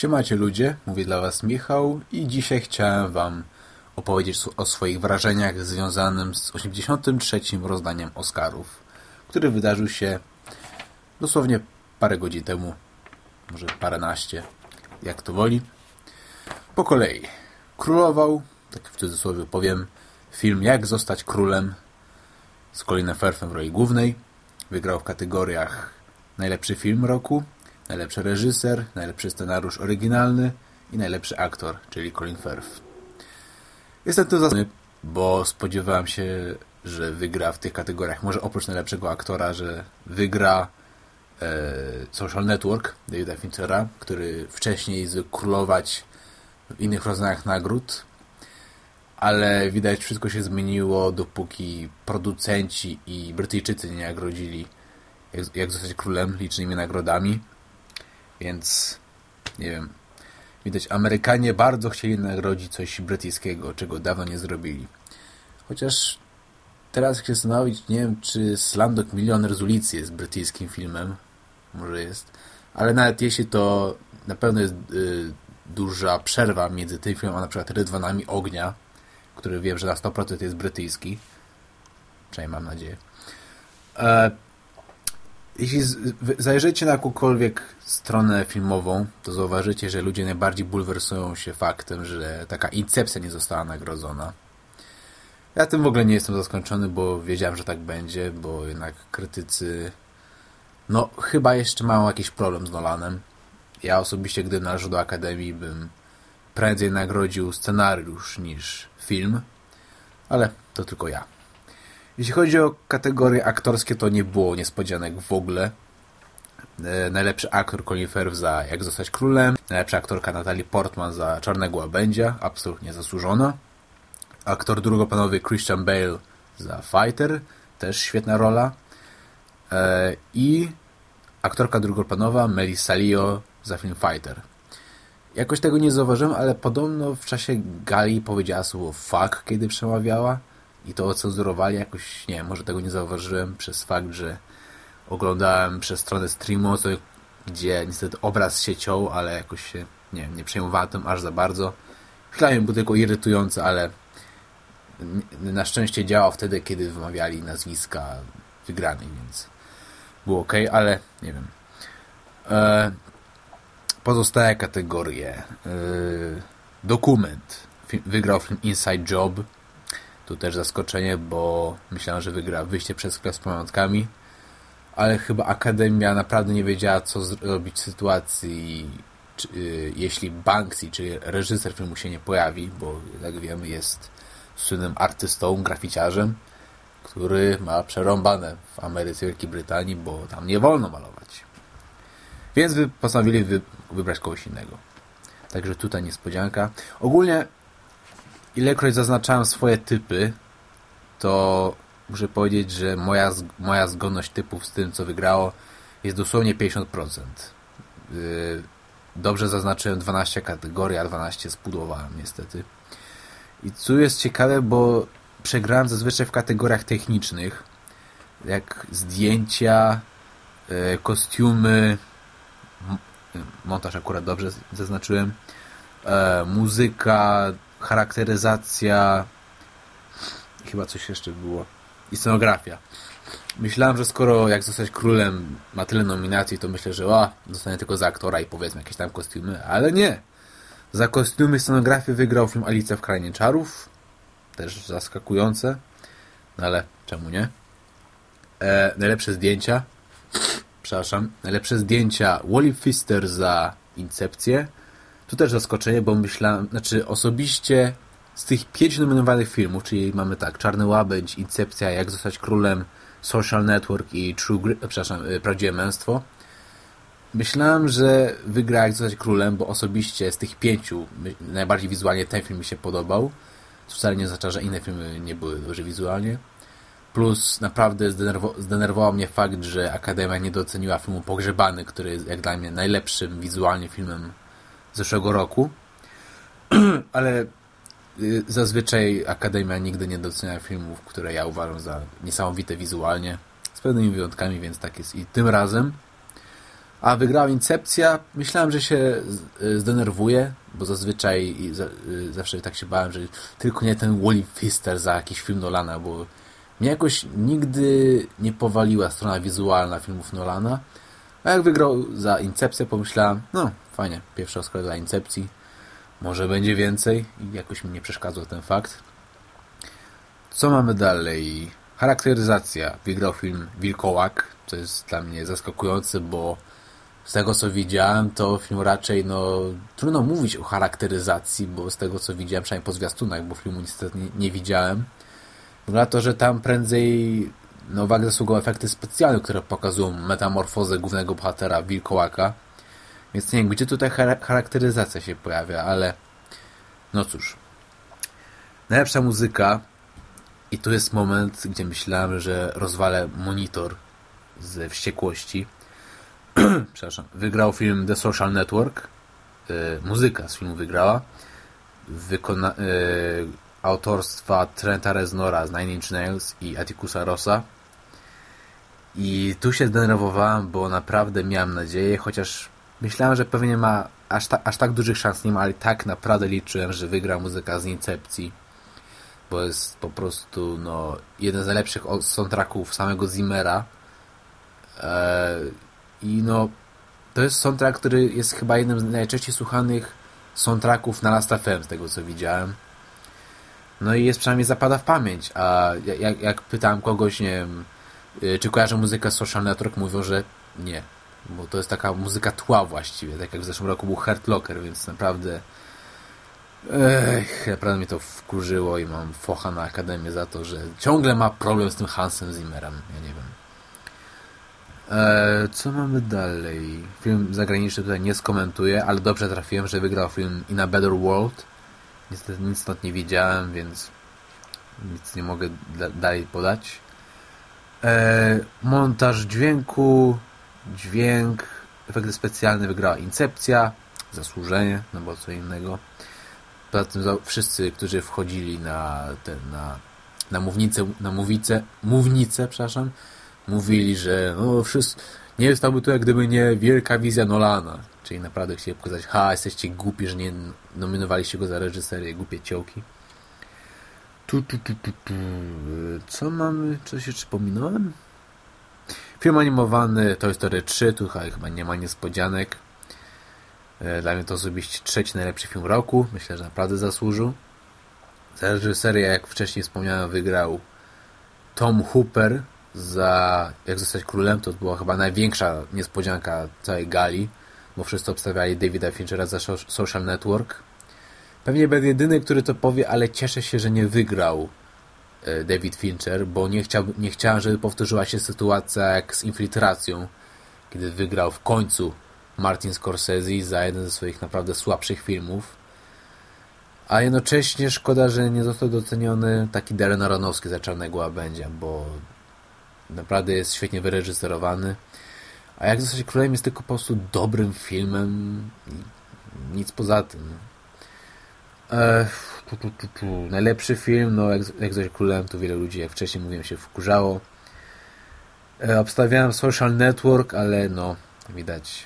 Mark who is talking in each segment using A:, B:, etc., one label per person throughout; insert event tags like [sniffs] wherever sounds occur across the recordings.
A: Siemacie ludzie, mówię dla was Michał i dzisiaj chciałem wam opowiedzieć o swoich wrażeniach związanym z 83. rozdaniem Oscarów, który wydarzył się dosłownie parę godzin temu, może paręnaście, jak to woli. Po kolei. Królował, tak w cudzysłowie powiem, film Jak zostać królem z Colinem Firthem w roli głównej. Wygrał w kategoriach najlepszy film roku, najlepszy reżyser, najlepszy scenariusz oryginalny i najlepszy aktor, czyli Colin Firth. Jestem tu zaskoczony, bo spodziewałem się, że wygra w tych kategoriach, może oprócz najlepszego aktora, że wygra e, Social Network Davida Finchera, który wcześniej zwykł królować w innych rodzajach nagród, ale widać wszystko się zmieniło, dopóki producenci i Brytyjczycy nie nagrodzili jak, jak zostać królem licznymi nagrodami. Więc nie wiem. Widać, Amerykanie bardzo chcieli nagrodzić coś brytyjskiego, czego dawno nie zrobili. Chociaż teraz jak się zastanowić, nie wiem, czy Slamdog Millionaire z ulicy jest brytyjskim filmem. Może jest. Ale nawet jeśli to na pewno jest y, duża przerwa między tym filmem, a na przykład Rydwanami Ognia, który wiem, że na 100% jest brytyjski. Przynajmniej mam nadzieję. E, jeśli zajrzycie na jakąkolwiek stronę filmową, to zauważycie, że ludzie najbardziej bulwersują się faktem, że taka Incepcja nie została nagrodzona. Ja tym w ogóle nie jestem zaskoczony, bo wiedziałem, że tak będzie, bo jednak krytycy no chyba jeszcze mają jakiś problem z Nolanem. Ja osobiście, gdy należał do Akademii, bym prędzej nagrodził scenariusz niż film, ale to tylko ja. Jeśli chodzi o kategorie aktorskie, to nie było niespodzianek w ogóle. E, najlepszy aktor Colin Firth za Jak zostać królem, najlepsza aktorka Natalie Portman za Czarnego Łabędzia, absolutnie zasłużona. Aktor drugopanowy Christian Bale za Fighter, też świetna rola. E, I aktorka drugopanowa Mary za film Fighter. Jakoś tego nie zauważyłem, ale podobno w czasie gali powiedziała słowo fuck, kiedy przemawiała i to ocenzurowali jakoś, nie wiem, może tego nie zauważyłem przez fakt, że oglądałem przez stronę streamu, gdzie niestety obraz się ciął, ale jakoś się, nie wiem, nie przejmowałem tym aż za bardzo. Chwilami był tylko irytujący, ale na szczęście działał wtedy, kiedy wymawiali nazwiska wygranych, więc było ok, ale nie wiem. E, pozostałe kategorie. E, dokument. Wygrał film Inside Job tu też zaskoczenie, bo myślałem, że wygra wyjście przez sklep z pamiątkami, ale chyba Akademia naprawdę nie wiedziała, co zrobić w sytuacji, czy, y, jeśli Banksy, czyli reżyser filmu się nie pojawi, bo jak wiemy jest słynnym artystą, graficiarzem, który ma przerąbane w Ameryce, Wielkiej Brytanii, bo tam nie wolno malować. Więc postanowili wy wybrać kogoś innego. Także tutaj niespodzianka. Ogólnie ilekroć zaznaczałem swoje typy, to muszę powiedzieć, że moja, moja zgodność typów z tym, co wygrało, jest dosłownie 50%. Y, dobrze zaznaczyłem 12 kategorii, a 12 spudłowałem niestety. I tu jest ciekawe, bo przegrałem zazwyczaj w kategoriach technicznych, jak zdjęcia, y, kostiumy, montaż akurat dobrze zaznaczyłem, e, muzyka, charakteryzacja, chyba coś jeszcze było, i scenografia. Myślałem, że skoro jak zostać królem ma tyle nominacji, to myślę, że o, zostanie tylko za aktora i powiedzmy jakieś tam kostiumy, ale nie. Za kostiumy i scenografię wygrał film Alicja w Krainie Czarów. Też zaskakujące. No ale czemu nie? E, najlepsze zdjęcia. [sniffs] Przepraszam. Najlepsze zdjęcia Wally Pfister za Incepcję. Tu też zaskoczenie, bo myślałem, znaczy osobiście z tych pięciu nominowanych filmów, czyli mamy tak, Czarny Łabędź, Incepcja, Jak zostać królem, Social Network i True, przepraszam, y, Prawdziwe Męstwo, myślałem, że wygra Jak zostać królem, bo osobiście z tych pięciu najbardziej wizualnie ten film mi się podobał, co wcale nie oznacza, że inne filmy nie były dobrze wizualnie. Plus naprawdę zdenerwo zdenerwował mnie fakt, że Akademia nie doceniła filmu Pogrzebany, który jest jak dla mnie najlepszym wizualnie filmem zeszłego roku, [clears throat] ale y, zazwyczaj Akademia nigdy nie docenia filmów, które ja uważam za niesamowite wizualnie, z pewnymi wyjątkami, więc tak jest i tym razem. A wygrała Incepcja. Myślałem, że się zdenerwuje, bo zazwyczaj zawsze tak się bałem, że tylko nie ten Wally Pfister za jakiś film Nolana, bo mnie jakoś nigdy nie powaliła strona wizualna filmów Nolana. A jak wygrał za Incepcję, pomyślałem, no fajnie, pierwszy Oscar dla Incepcji, może będzie więcej i jakoś mi nie przeszkadzał ten fakt. Co mamy dalej? Charakteryzacja. Wygrał film Wilkołak, co jest dla mnie zaskakujące, bo z tego co widziałem, to film raczej, no, trudno mówić o charakteryzacji, bo z tego co widziałem, przynajmniej po zwiastunach, bo filmu niestety nie, nie widziałem, wygląda to, że tam prędzej na uwagę zasługują efekty specjalne, które pokazują metamorfozę głównego bohatera Wilkołaka. Więc nie wiem, gdzie tutaj charakteryzacja się pojawia, ale no cóż. Najlepsza muzyka i tu jest moment, gdzie myślałem, że rozwalę monitor ze wściekłości. [clears throat] Przepraszam. Wygrał film The Social Network. Yy, muzyka z filmu wygrała. Wykona yy, autorstwa Trenta Reznora z Nine Inch Nails i Atticusa Rossa. I tu się zdenerwowałem, bo naprawdę miałem nadzieję, chociaż myślałem, że pewnie ma aż, ta, aż tak dużych szans nie ma, ale tak naprawdę liczyłem, że wygra muzyka z Incepcji, bo jest po prostu no, jeden z najlepszych soundtracków samego Zimmera. Eee, I no, to jest soundtrack, który jest chyba jednym z najczęściej słuchanych soundtracków na Last FM, z tego co widziałem. No i jest przynajmniej zapada w pamięć, a jak, jak pytałem kogoś, nie wiem, y, czy kojarzę muzykę Social Network, mówią, że nie. Bo to jest taka muzyka tła właściwie, tak jak w zeszłym roku był Hurt Locker, więc naprawdę Ech, naprawdę mnie to wkurzyło i mam focha na Akademię za to, że ciągle ma problem z tym Hansem Zimmerem. Ja nie wiem. Eee, co mamy dalej? Film zagraniczny tutaj nie skomentuję, ale dobrze trafiłem, że wygrał film In a Better World Niestety nic stąd nie widziałem, więc nic nie mogę dalej podać. E, montaż dźwięku, dźwięk, efekty specjalne wygrała Incepcja, zasłużenie, no bo co innego. Poza tym wszyscy, którzy wchodzili na ten, na, na mównicę, na mównicę, mównicę, przepraszam, mówili, że no, wszyscy, nie stałby to jak gdyby nie wielka wizja Nolana. Czyli naprawdę chcieli pokazać, ha, jesteście głupi, że nie nominowaliście go za reżyserię, głupie ciołki. Tu, tu, tu, tu, tu. Co mamy? Coś jeszcze pominąłem? Film animowany Toy Story 3, tu chyba nie ma niespodzianek. E, dla mnie to osobiście trzeci najlepszy film roku. Myślę, że naprawdę zasłużył. Za reżyserię, jak wcześniej wspomniałem, wygrał Tom Hooper za Jak zostać królem. To była chyba największa niespodzianka całej gali bo wszyscy obstawiali Davida Finchera za Social Network. Pewnie będę jedyny, który to powie, ale cieszę się, że nie wygrał e, David Fincher, bo nie, chciał, nie chciałem, żeby powtórzyła się sytuacja jak z Infiltracją, kiedy wygrał w końcu Martin Scorsese za jeden ze swoich naprawdę słabszych filmów. A jednocześnie szkoda, że nie został doceniony taki Darren Aronofsky za Czarnego Łabędzia, bo naprawdę jest świetnie wyreżyserowany. A jak zostać królem jest tylko po prostu dobrym filmem nic poza tym. tu, tu, tu, tu. Najlepszy film, no jak, jak zostać królem, to wiele ludzi, jak wcześniej mówiłem, się wkurzało. E, obstawiałem Social Network, ale no, widać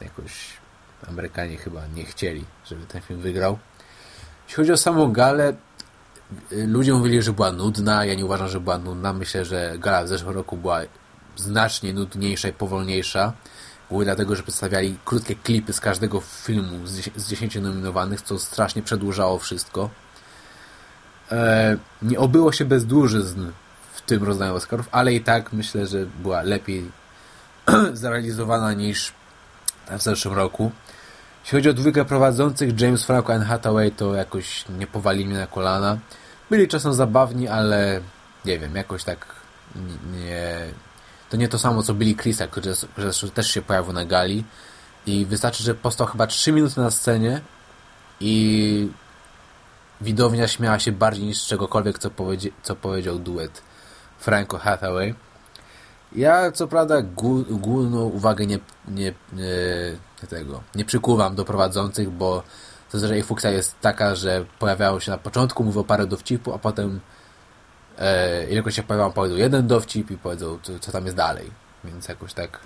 A: jakoś Amerykanie chyba nie chcieli, żeby ten film wygrał. Jeśli chodzi o samą galę, ludzie mówili, że była nudna. Ja nie uważam, że była nudna. Myślę, że gala w zeszłym roku była znacznie nudniejsza i powolniejsza. Były dlatego, że przedstawiali krótkie klipy z każdego filmu z 10 nominowanych, co strasznie przedłużało wszystko. E, nie obyło się bez dłużyzn w tym rozdaniu Oscarów, ale i tak myślę, że była lepiej [clears throat] zrealizowana niż w zeszłym roku. Jeśli chodzi o dwójkę prowadzących, James Franco i Anne Hathaway to jakoś nie powali mnie na kolana. Byli czasem zabawni, ale nie wiem, jakoś tak nie, to nie to samo, co Billy Chrisa, który, który też się pojawił na gali i wystarczy, że postał chyba 3 minuty na scenie i widownia śmiała się bardziej niż czegokolwiek, co, powiedzie, co powiedział duet Franco Hathaway. Ja, co prawda, główną uwagę nie, nie, nie, tego, nie przykuwam do prowadzących, bo zazwyczaj ich jest taka, że pojawiają się na początku, mówią parę dowcipów, a potem e, ilekroć się pojawią, powiedzą jeden dowcip i powiedzą, co, co tam jest dalej. Więc jakoś tak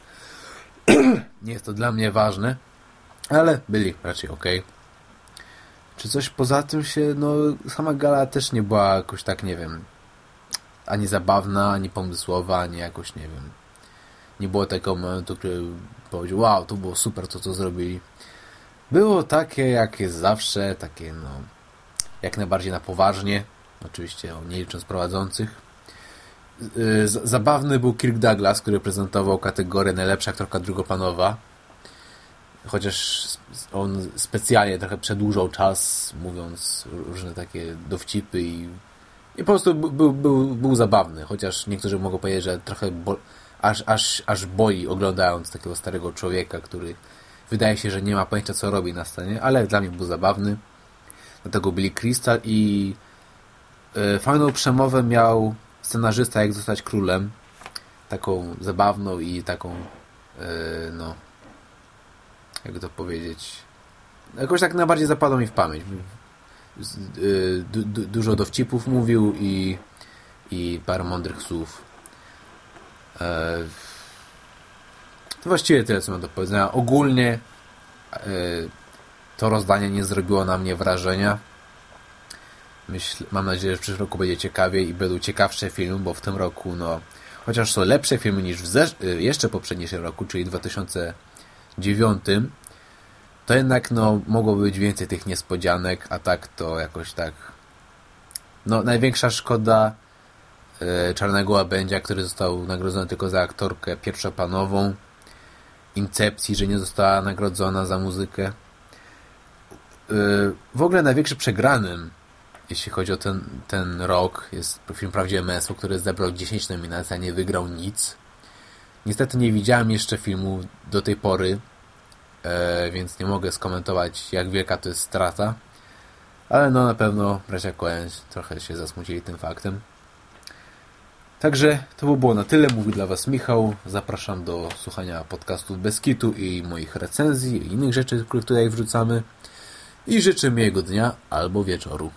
A: [clears throat] nie jest to dla mnie ważne, ale byli raczej ok. Czy coś poza tym się, no sama gala też nie była jakoś tak, nie wiem, ani zabawna, ani pomysłowa, ani jakoś, nie wiem, nie było takiego momentu, który powiedział, wow, to było super to, co zrobili. Było takie, jak jest zawsze, takie, no, jak najbardziej na poważnie, oczywiście nie licząc prowadzących. Y, zabawny był Kirk Douglas, który prezentował kategorię najlepsza aktorka drugoplanowa. Chociaż on specjalnie trochę przedłużał czas, mówiąc różne takie dowcipy i, i po prostu był, był, był zabawny. Chociaż niektórzy mogą powiedzieć, że trochę bo, aż, aż, aż boi oglądając takiego starego człowieka, który wydaje się, że nie ma pojęcia co robi na scenie, ale dla mnie był zabawny. Dlatego byli Crystal i fajną przemowę miał scenarzysta Jak zostać królem. Taką zabawną i taką yy, no jakby to powiedzieć jakoś tak najbardziej zapadło mi w pamięć. Du, dużo dowcipów mówił i, i parę mądrych słów. E, to właściwie tyle, co mam do powiedzenia. Ogólnie e, to rozdanie nie zrobiło na mnie wrażenia. Myśl, mam nadzieję, że w przyszłym roku będzie ciekawiej i będą ciekawsze filmy, bo w tym roku, no, chociaż są lepsze filmy niż w y, jeszcze poprzedniejszym roku, czyli 2009, to jednak, no, mogło być więcej tych niespodzianek, a tak to jakoś tak... No, największa szkoda y, Czarnego Łabędzia, który został nagrodzony tylko za aktorkę pierwszopanową, Incepcji, że nie została nagrodzona za muzykę. Y, w ogóle największym przegranym jeśli chodzi o ten, ten rok, jest film Prawdziwe Męstwo, który zebrał 10 nominacji, a nie wygrał nic. Niestety nie widziałem jeszcze filmu do tej pory, e, więc nie mogę skomentować, jak wielka to jest strata. Ale no na pewno bracia Coen trochę się zasmucili tym faktem. Także to by było na tyle. Mówi dla Was Michał. Zapraszam do słuchania podcastów Beskitu i moich recenzji i innych rzeczy, które tutaj wrzucamy. I życzę miłego dnia albo wieczoru.